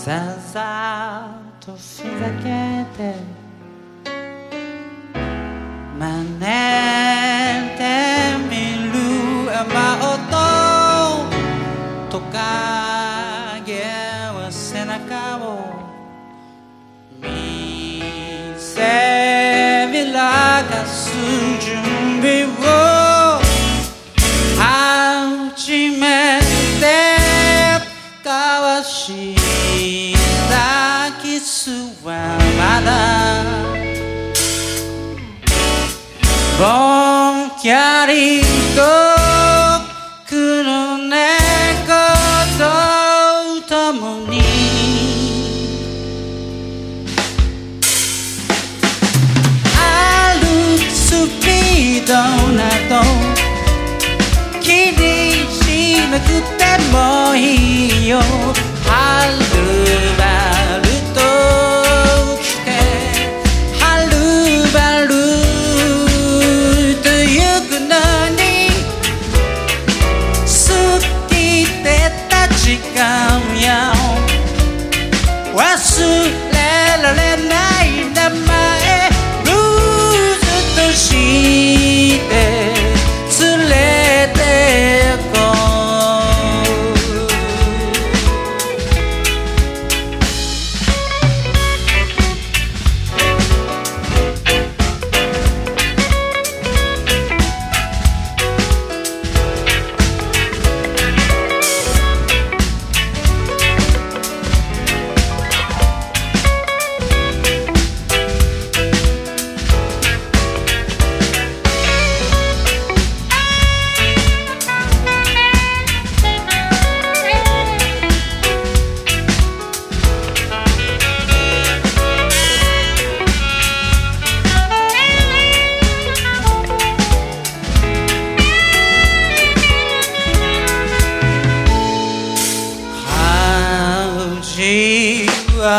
さんさとふざけて真似ぼんきゃり遠くの猫と共に。歩くスピードなど気にしなくてもいいよ。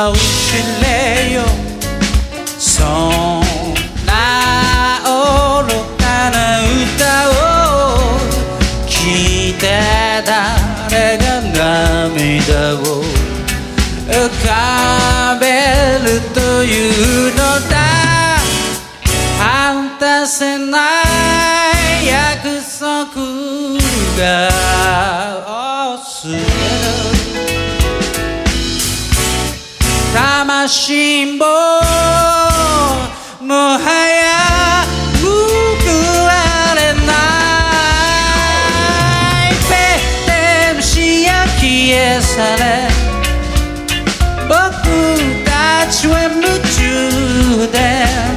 나오실래요? 辛抱もはや報われない。ペテ虫や消え去れ。僕たちは夢中で。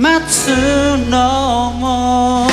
待つのも